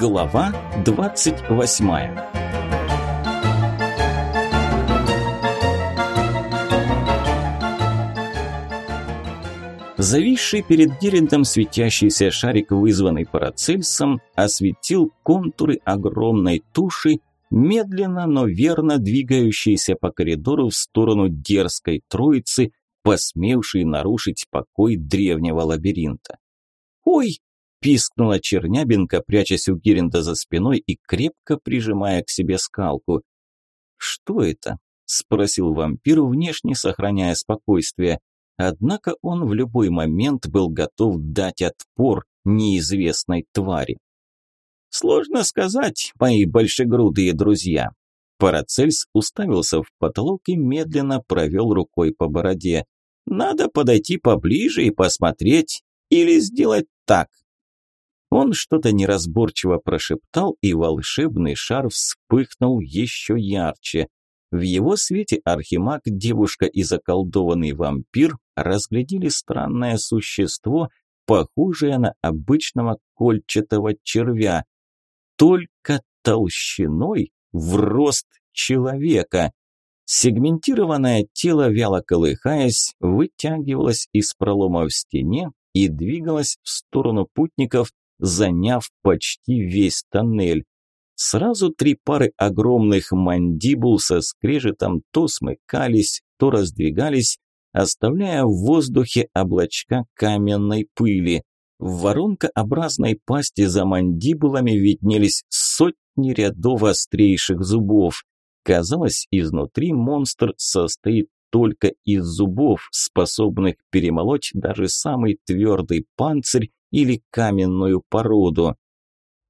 Глава 28 Зависший перед Герентом светящийся шарик, вызванный Парацельсом, осветил контуры огромной туши, медленно, но верно двигающейся по коридору в сторону дерзкой троицы, посмевшей нарушить покой древнего лабиринта. «Ой!» Пискнула Чернябинка, прячась у Гиринда за спиной и крепко прижимая к себе скалку. «Что это?» – спросил вампир, внешне сохраняя спокойствие. Однако он в любой момент был готов дать отпор неизвестной твари. «Сложно сказать, мои большегрудые друзья». Парацельс уставился в потолок и медленно провел рукой по бороде. «Надо подойти поближе и посмотреть, или сделать так. Он что-то неразборчиво прошептал, и волшебный шар вспыхнул еще ярче. В его свете архимаг, девушка и заколдованный вампир разглядели странное существо, похожее на обычного кольчатого червя, только толщиной в рост человека. Сегментированное тело, вяло колыхаясь, вытягивалось из пролома в стене и двигалось в сторону путников, заняв почти весь тоннель. Сразу три пары огромных мандибул со скрежетом то смыкались, то раздвигались, оставляя в воздухе облачка каменной пыли. В воронкообразной пасти за мандибулами виднелись сотни рядов острейших зубов. Казалось, изнутри монстр состоит только из зубов, способных перемолоть даже самый твердый панцирь или каменную породу.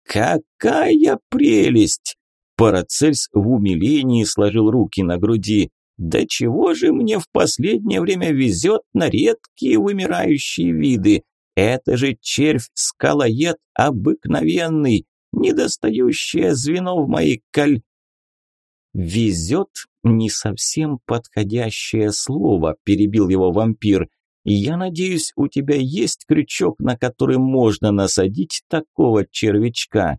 «Какая прелесть!» Парацельс в умилении сложил руки на груди. «Да чего же мне в последнее время везет на редкие вымирающие виды? Это же червь-скалоед обыкновенный, недостающее звено в моей коль...» «Везет» – не совсем подходящее слово, перебил его вампир. Я надеюсь, у тебя есть крючок, на который можно насадить такого червячка.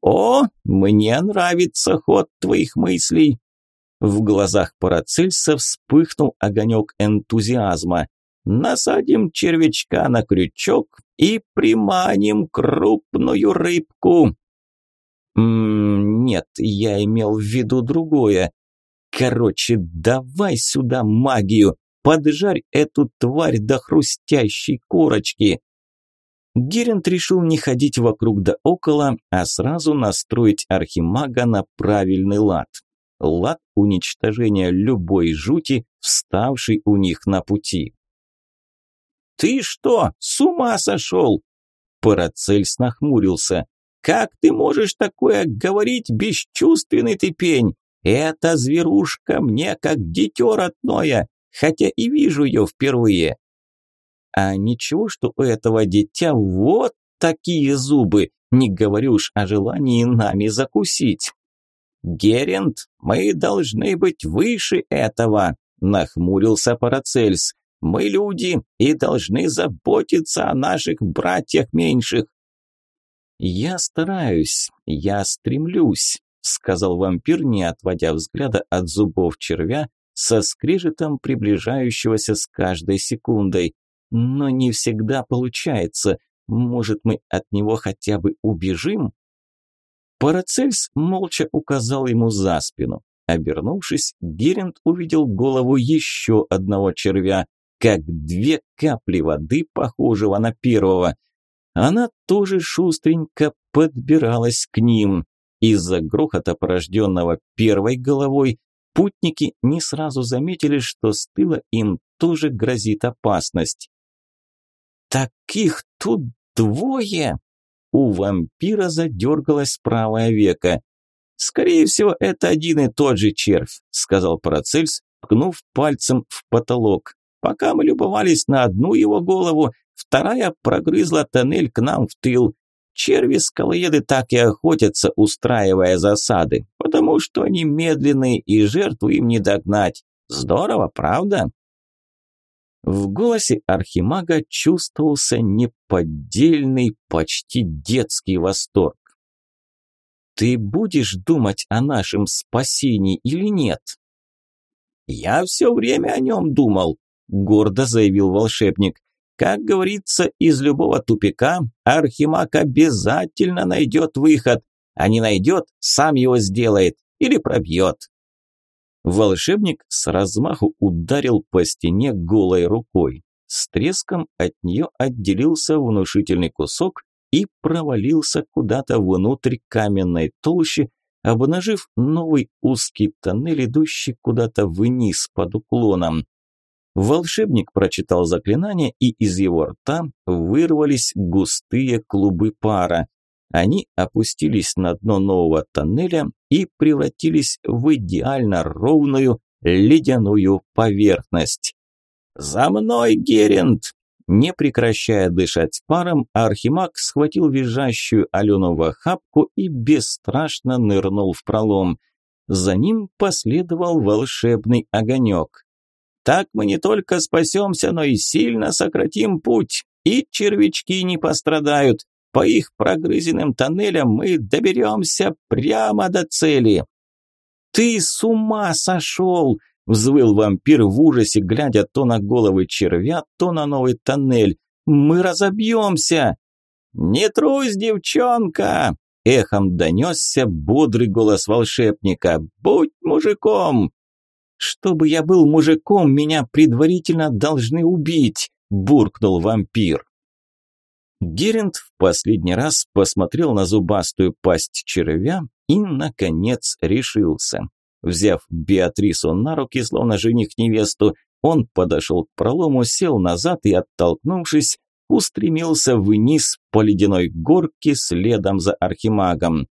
О, мне нравится ход твоих мыслей. В глазах Парацельса вспыхнул огонек энтузиазма. Насадим червячка на крючок и приманим крупную рыбку. М нет, я имел в виду другое. Короче, давай сюда магию. Поджарь эту тварь до хрустящей корочки. Герент решил не ходить вокруг да около, а сразу настроить архимага на правильный лад. Лад уничтожения любой жути, вставшей у них на пути. «Ты что, с ума сошел?» Парацельс нахмурился. «Как ты можешь такое говорить, бесчувственный ты пень? Эта зверушка мне как дитё родное хотя и вижу ее впервые. А ничего, что у этого дитя вот такие зубы, не говорю уж о желании нами закусить. Герент, мы должны быть выше этого, нахмурился Парацельс. Мы люди и должны заботиться о наших братьях меньших. Я стараюсь, я стремлюсь, сказал вампир, не отводя взгляда от зубов червя, со скрежетом приближающегося с каждой секундой. Но не всегда получается. Может, мы от него хотя бы убежим? Парацельс молча указал ему за спину. Обернувшись, Герент увидел голову еще одного червя, как две капли воды, похожего на первого. Она тоже шустренько подбиралась к ним. Из-за грохота, порожденного первой головой, Путники не сразу заметили, что с тыла им тоже грозит опасность. «Таких тут двое!» У вампира задергалось правое веко. «Скорее всего, это один и тот же червь», – сказал Парацельс, ткнув пальцем в потолок. «Пока мы любовались на одну его голову, вторая прогрызла тоннель к нам в тыл. Черви-скалоеды так и охотятся, устраивая засады, потому что они медленные и жертву им не догнать. Здорово, правда? В голосе архимага чувствовался неподдельный, почти детский восторг. Ты будешь думать о нашем спасении или нет? Я все время о нем думал, гордо заявил волшебник. Как говорится, из любого тупика Архимаг обязательно найдет выход, а не найдет, сам его сделает или пробьет. Волшебник с размаху ударил по стене голой рукой. С треском от нее отделился внушительный кусок и провалился куда-то внутрь каменной толщи, обнажив новый узкий тоннель, идущий куда-то вниз под уклоном. Волшебник прочитал заклинание, и из его рта вырвались густые клубы пара. Они опустились на дно нового тоннеля и превратились в идеально ровную ледяную поверхность. «За мной, Геринд!» Не прекращая дышать паром, Архимаг схватил визжащую Алену в охапку и бесстрашно нырнул в пролом. За ним последовал волшебный огонек. «Так мы не только спасемся, но и сильно сократим путь, и червячки не пострадают. По их прогрызенным тоннелям мы доберемся прямо до цели». «Ты с ума сошел!» Взвыл вампир в ужасе, глядя то на головы червя, то на новый тоннель. «Мы разобьемся!» «Не трусь, девчонка!» Эхом донесся бодрый голос волшебника. «Будь мужиком!» «Чтобы я был мужиком, меня предварительно должны убить!» буркнул вампир. Геринд в последний раз посмотрел на зубастую пасть червя и, наконец, решился. Взяв Беатрису на руки, словно жених невесту, он подошел к пролому, сел назад и, оттолкнувшись, устремился вниз по ледяной горке следом за архимагом.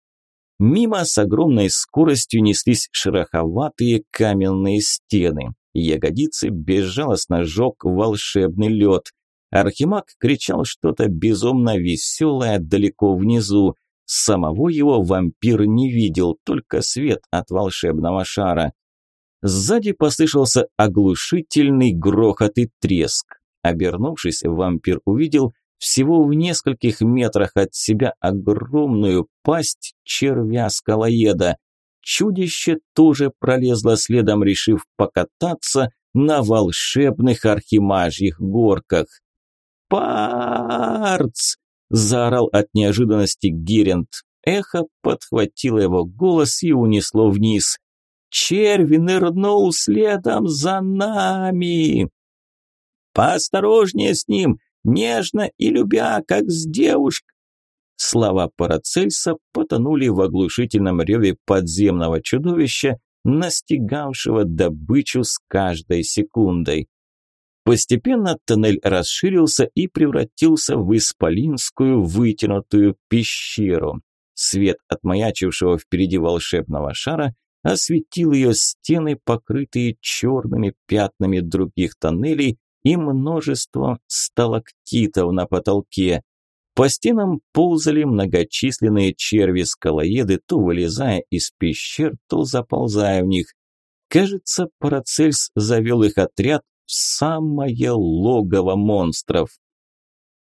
Мимо с огромной скоростью неслись шероховатые каменные стены. Ягодицы безжалостно жег волшебный лед. Архимаг кричал что-то безумно веселое далеко внизу. Самого его вампир не видел, только свет от волшебного шара. Сзади послышался оглушительный грохот и треск. Обернувшись, вампир увидел всего в нескольких метрах от себя огромную пасть червя-скалоеда. Чудище тоже пролезло следом, решив покататься на волшебных архимажьих горках. «Парц!» заорал от неожиданности Герент. Эхо подхватило его голос и унесло вниз. «Черви нырнул следом за нами!» «Поосторожнее с ним, нежно и любя, как с девушкой!» Слова Парацельса потонули в оглушительном реве подземного чудовища, настигавшего добычу с каждой секундой. Постепенно тоннель расширился и превратился в исполинскую вытянутую пещеру. Свет от маячившего впереди волшебного шара осветил ее стены, покрытые черными пятнами других тоннелей и множеством сталактитов на потолке. По стенам ползали многочисленные черви-скалоеды, то вылезая из пещер, то заползая в них. Кажется, Парацельс завел их отряд в самое логово монстров.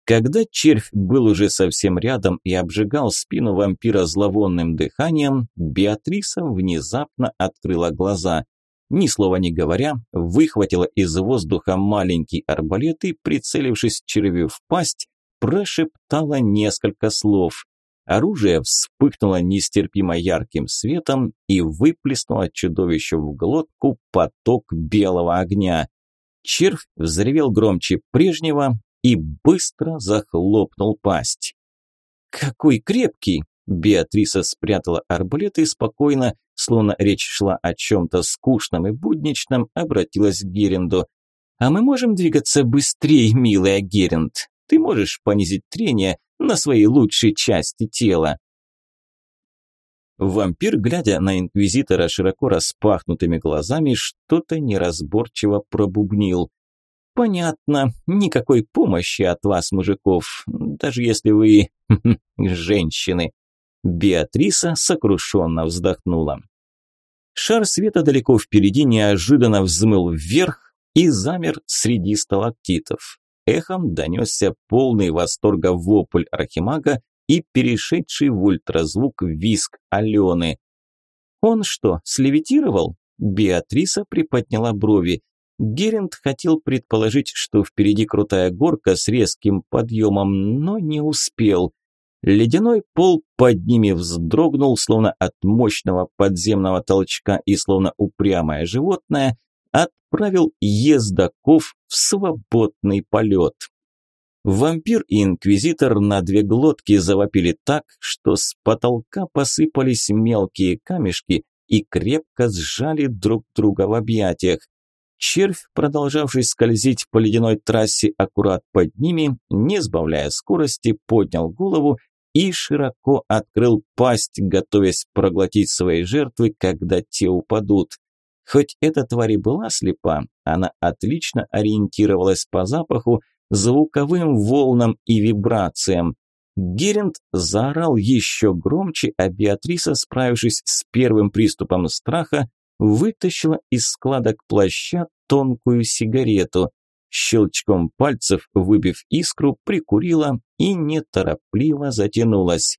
Когда червь был уже совсем рядом и обжигал спину вампира зловонным дыханием, Беатриса внезапно открыла глаза. Ни слова не говоря, выхватила из воздуха маленький арбалет и, прицелившись червю в пасть, прошептала несколько слов. Оружие вспыхнуло нестерпимо ярким светом и выплеснуло чудовищу в глотку поток белого огня. Червь взревел громче прежнего и быстро захлопнул пасть. «Какой крепкий!» Беатриса спрятала арбалет и спокойно, словно речь шла о чем-то скучном и будничном, обратилась к Геренду. «А мы можем двигаться быстрее, милая Геринд? Ты можешь понизить трение на своей лучшей части тела?» Вампир, глядя на инквизитора широко распахнутыми глазами, что-то неразборчиво пробубнил. «Понятно, никакой помощи от вас, мужиков, даже если вы... женщины». Беатриса сокрушенно вздохнула. Шар света далеко впереди неожиданно взмыл вверх и замер среди сталактитов. Эхом донесся полный восторга вопль Архимага, и перешедший в ультразвук виск Алены. «Он что, слевитировал?» Беатриса приподняла брови. Геринд хотел предположить, что впереди крутая горка с резким подъемом, но не успел. Ледяной пол под ними вздрогнул, словно от мощного подземного толчка и словно упрямое животное, отправил ездаков в свободный полет. Вампир и инквизитор на две глотки завопили так, что с потолка посыпались мелкие камешки и крепко сжали друг друга в объятиях. Червь, продолжавший скользить по ледяной трассе аккурат под ними, не сбавляя скорости, поднял голову и широко открыл пасть, готовясь проглотить свои жертвы, когда те упадут. Хоть эта тварь и была слепа, она отлично ориентировалась по запаху, звуковым волнам и вибрациям. Геринд заорал еще громче, а Беатриса, справившись с первым приступом страха, вытащила из складок плаща тонкую сигарету. Щелчком пальцев, выбив искру, прикурила и неторопливо затянулась.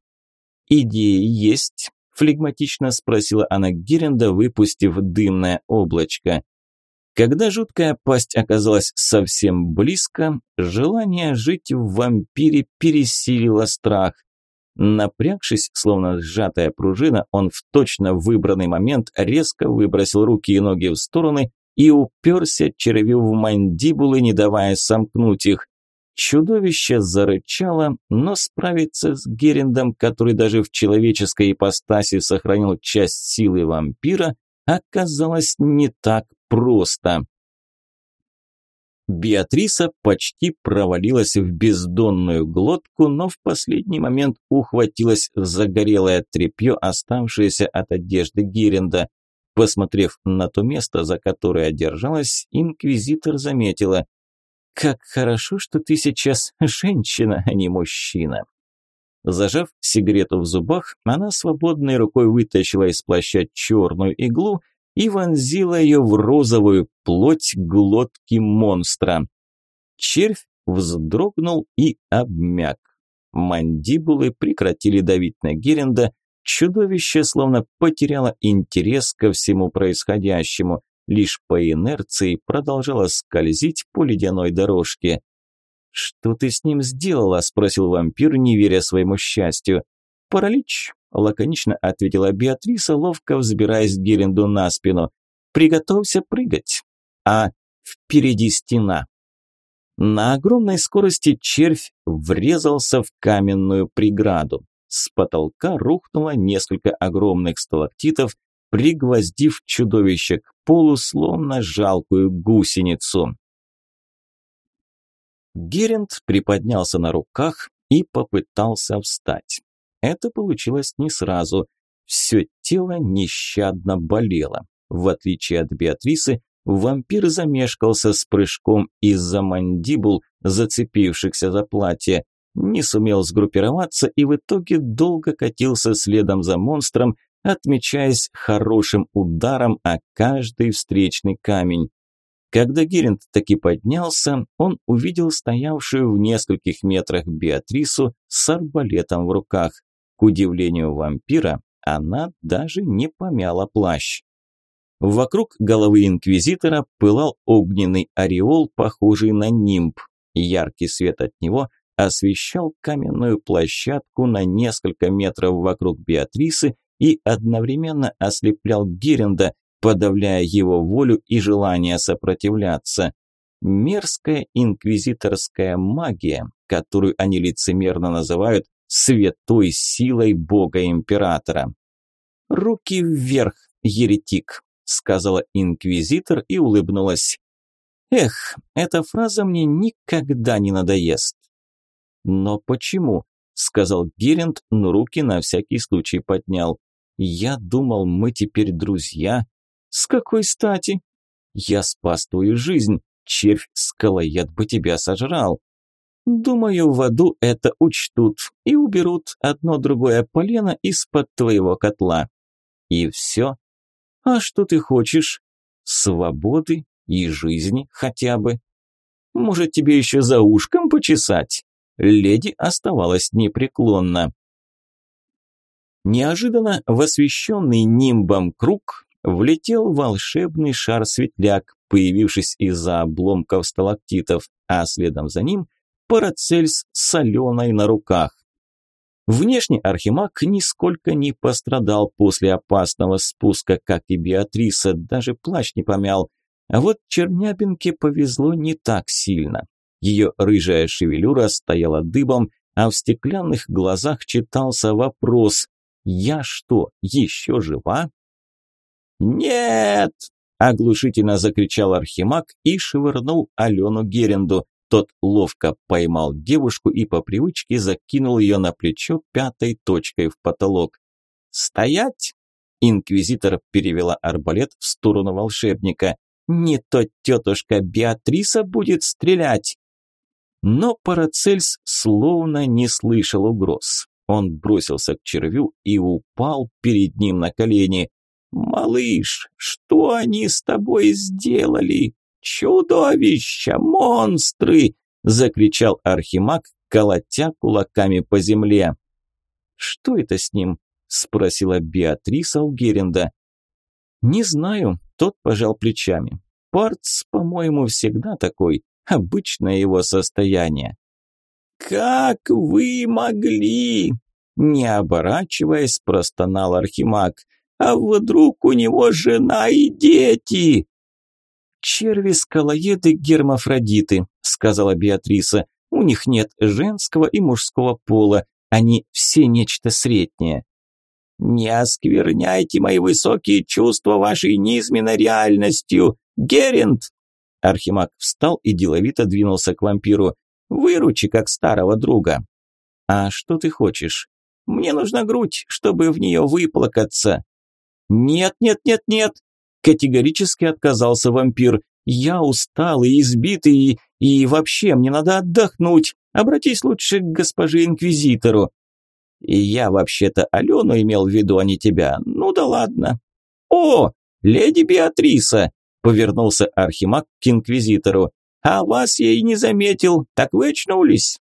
«Идея есть?» – флегматично спросила она Геренда, выпустив дымное облачко. Когда жуткая пасть оказалась совсем близко, желание жить в вампире пересилило страх. Напрягшись, словно сжатая пружина, он в точно выбранный момент резко выбросил руки и ноги в стороны и уперся червю в мандибулы, не давая сомкнуть их. Чудовище зарычало, но справиться с Герендом, который даже в человеческой ипостаси сохранил часть силы вампира, оказалось не так просто. Беатриса почти провалилась в бездонную глотку, но в последний момент ухватилась в загорелое тряпье, оставшееся от одежды Геренда. Посмотрев на то место, за которое держалась, инквизитор заметила. «Как хорошо, что ты сейчас женщина, а не мужчина». Зажав сигарету в зубах, она свободной рукой вытащила из плаща черную иглу и вонзила ее в розовую плоть глотки монстра. Червь вздрогнул и обмяк. Мандибулы прекратили давить на Геренда, чудовище словно потеряло интерес ко всему происходящему, лишь по инерции продолжало скользить по ледяной дорожке. «Что ты с ним сделала?» – спросил вампир, не веря своему счастью. «Паралич», – лаконично ответила Беатриса, ловко взбираясь Геренду на спину. «Приготовься прыгать, а впереди стена». На огромной скорости червь врезался в каменную преграду. С потолка рухнуло несколько огромных сталактитов, пригвоздив чудовище к полу, словно жалкую гусеницу. Геринд приподнялся на руках и попытался встать. Это получилось не сразу. Все тело нещадно болело. В отличие от Беатрисы, вампир замешкался с прыжком из-за мандибул, зацепившихся за платье, не сумел сгруппироваться и в итоге долго катился следом за монстром, отмечаясь хорошим ударом о каждый встречный камень. Когда Геринд таки поднялся, он увидел стоявшую в нескольких метрах Беатрису с арбалетом в руках. К удивлению вампира, она даже не помяла плащ. Вокруг головы инквизитора пылал огненный ореол, похожий на нимб. Яркий свет от него освещал каменную площадку на несколько метров вокруг Беатрисы и одновременно ослеплял Геренда, подавляя его волю и желание сопротивляться. Мерзкая инквизиторская магия, которую они лицемерно называют святой силой бога-императора. «Руки вверх, еретик», – сказала инквизитор и улыбнулась. «Эх, эта фраза мне никогда не надоест». «Но почему?» – сказал Геринд, но руки на всякий случай поднял. «Я думал, мы теперь друзья». «С какой стати?» «Я спас твою жизнь. Червь-скалоед бы тебя сожрал». Думаю, в аду это учтут и уберут одно другое полено из-под твоего котла. И все. А что ты хочешь? Свободы и жизни хотя бы. Может, тебе еще за ушком почесать? Леди оставалась непреклонна. Неожиданно в освещенный нимбом круг влетел волшебный шар-светляк, появившись из-за обломков сталактитов, а следом за ним Парацельс с Аленой на руках. Внешне Архимаг нисколько не пострадал после опасного спуска, как и Беатриса, даже плащ не помял. А вот Чернябинке повезло не так сильно. Ее рыжая шевелюра стояла дыбом, а в стеклянных глазах читался вопрос «Я что, еще жива?» «Нет!» – оглушительно закричал Архимаг и швырнул Алену Геренду. Тот ловко поймал девушку и по привычке закинул ее на плечо пятой точкой в потолок. «Стоять!» – инквизитор перевела арбалет в сторону волшебника. «Не то тетушка Беатриса будет стрелять!» Но Парацельс словно не слышал угроз. Он бросился к червю и упал перед ним на колени. «Малыш, что они с тобой сделали?» «Чудовища! Монстры!» – закричал Архимаг, колотя кулаками по земле. «Что это с ним?» – спросила Беатриса у Геренда. «Не знаю», – тот пожал плечами. «Парц, по-моему, всегда такой, обычное его состояние». «Как вы могли?» Не оборачиваясь, простонал Архимаг. «А вдруг у него жена и дети?» «Черви-скалоеды гермафродиты», – сказала Беатриса. «У них нет женского и мужского пола, они все нечто среднее». «Не оскверняйте мои высокие чувства вашей низменной реальностью, Герент!» Архимаг встал и деловито двинулся к вампиру. «Выручи, как старого друга». «А что ты хочешь?» «Мне нужна грудь, чтобы в нее выплакаться». «Нет, нет, нет, нет!» Категорически отказался вампир. «Я устал и избитый, и, и вообще мне надо отдохнуть. Обратись лучше к госпоже Инквизитору». «И я вообще-то Алену имел в виду, а не тебя. Ну да ладно». «О, леди Беатриса!» – повернулся Архимаг к Инквизитору. «А вас я и не заметил. Так вы очнулись?»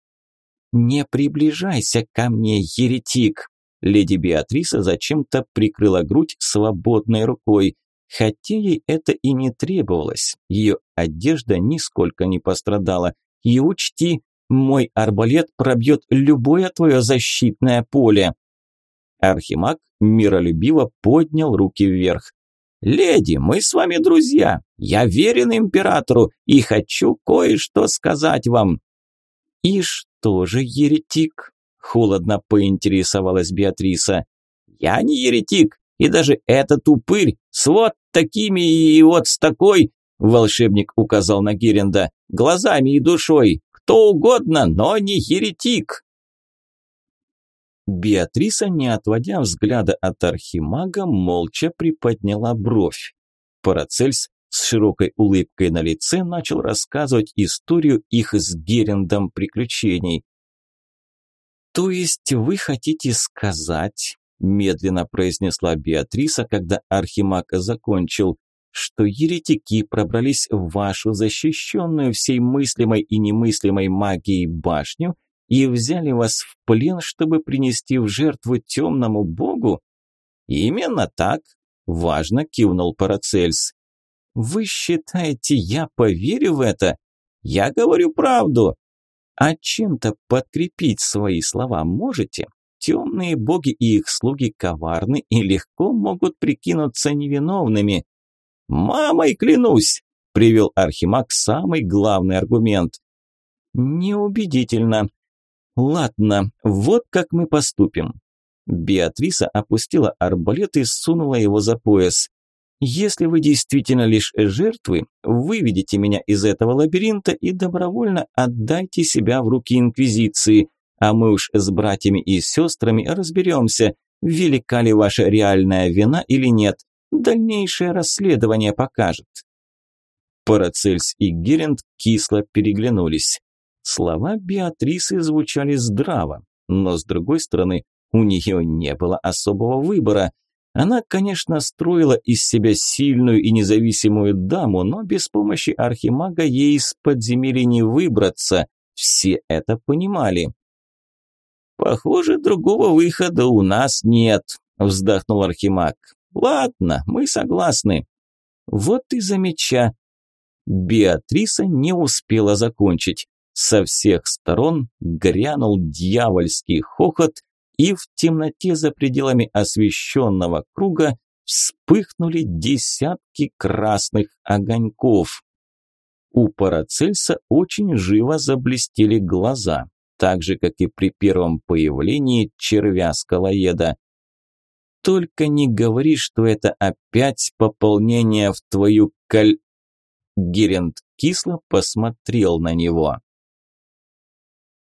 «Не приближайся ко мне, еретик!» Леди Беатриса зачем-то прикрыла грудь свободной рукой. Хотя ей это и не требовалось, ее одежда нисколько не пострадала. И учти, мой арбалет пробьет любое твое защитное поле. Архимаг миролюбиво поднял руки вверх. «Леди, мы с вами друзья. Я верен императору и хочу кое-что сказать вам». «И что же, еретик?» – холодно поинтересовалась Беатриса. «Я не еретик, и даже этот упырь с вот такими и вот с такой, волшебник указал на Геренда, глазами и душой, кто угодно, но не еретик. Беатриса, не отводя взгляда от архимага, молча приподняла бровь. Парацельс с широкой улыбкой на лице начал рассказывать историю их с Герендом приключений. «То есть вы хотите сказать, медленно произнесла Беатриса, когда Архимаг закончил, что еретики пробрались в вашу защищенную всей мыслимой и немыслимой магией башню и взяли вас в плен, чтобы принести в жертву темному богу? Именно так, важно кивнул Парацельс. Вы считаете, я поверю в это? Я говорю правду. А чем-то подкрепить свои слова можете? Темные боги и их слуги коварны и легко могут прикинуться невиновными. «Мамой клянусь!» – привел Архимаг самый главный аргумент. «Неубедительно. Ладно, вот как мы поступим». Беатриса опустила арбалет и сунула его за пояс. «Если вы действительно лишь жертвы, выведите меня из этого лабиринта и добровольно отдайте себя в руки Инквизиции а мы уж с братьями и сестрами разберемся, велика ли ваша реальная вина или нет. Дальнейшее расследование покажет. Парацельс и Геринд кисло переглянулись. Слова Беатрисы звучали здраво, но с другой стороны, у нее не было особого выбора. Она, конечно, строила из себя сильную и независимую даму, но без помощи архимага ей из подземелья не выбраться. Все это понимали. Похоже, другого выхода у нас нет, вздохнул Архимаг. Ладно, мы согласны. Вот и замеча. Беатриса не успела закончить. Со всех сторон грянул дьявольский хохот, и в темноте за пределами освещенного круга вспыхнули десятки красных огоньков. У Парацельса очень живо заблестели глаза, так же, как и при первом появлении червя-скалоеда. «Только не говори, что это опять пополнение в твою коль...» Герент кисло посмотрел на него.